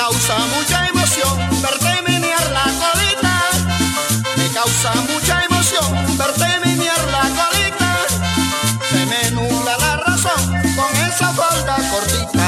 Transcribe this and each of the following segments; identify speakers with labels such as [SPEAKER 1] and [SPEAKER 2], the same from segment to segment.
[SPEAKER 1] causa mucha emoción verte menear la colita. Me causa mucha emoción verte menear la colita. Se me nula la razón con esa falda cortita.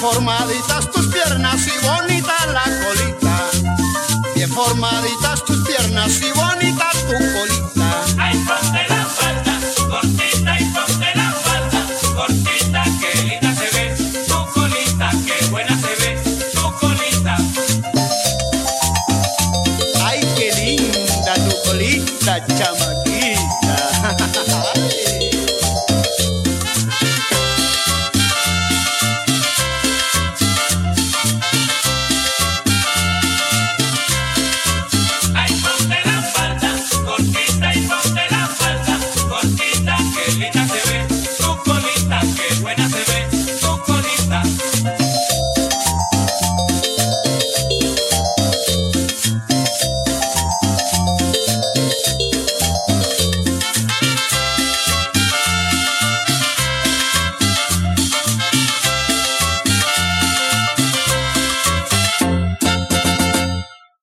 [SPEAKER 1] formaditas tus piernas y bonita la colita. Bien formaditas tus piernas y bonita tu colita.
[SPEAKER 2] Ay, ponte la falda, cortita y ponte la falda, cortita, qué linda se ve, tu colita, qué buena se ve, tu colita.
[SPEAKER 1] Ay, qué linda tu colita, chama.